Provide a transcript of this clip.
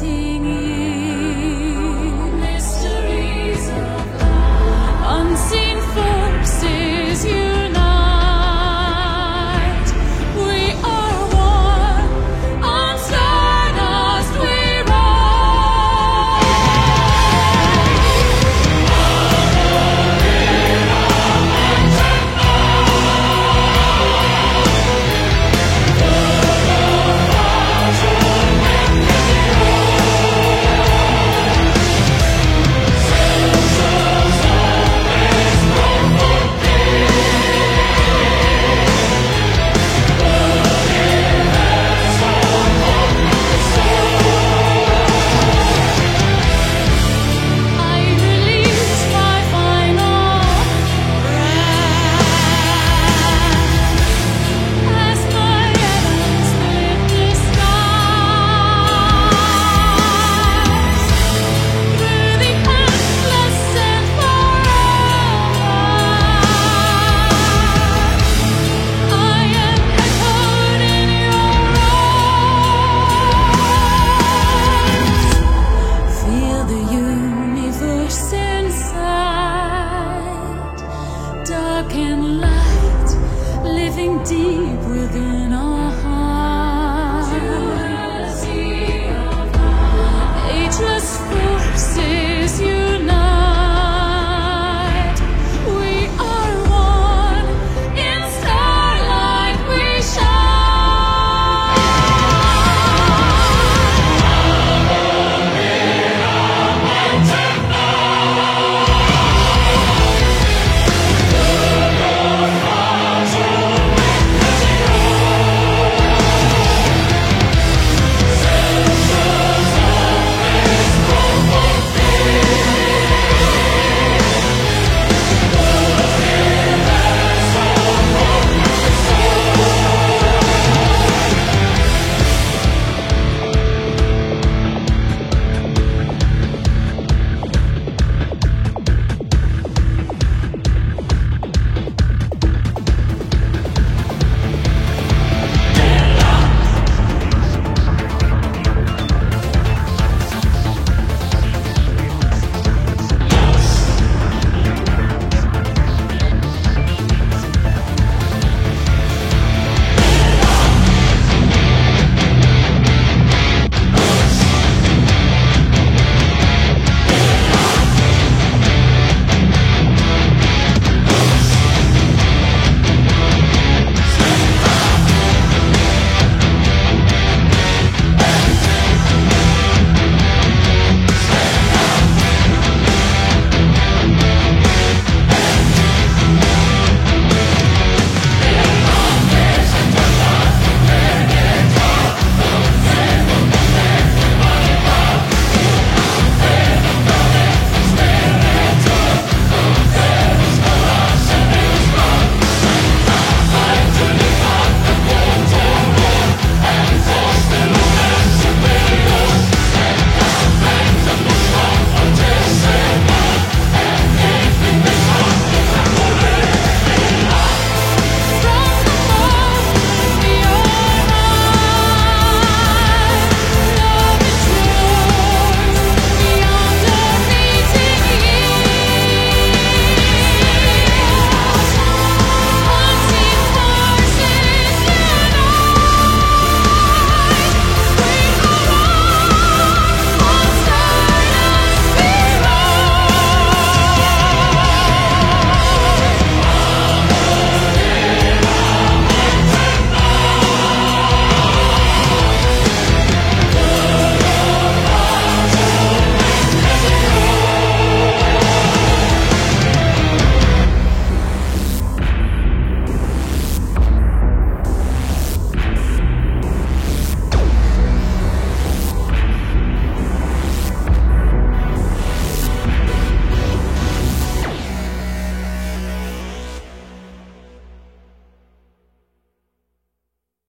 waiting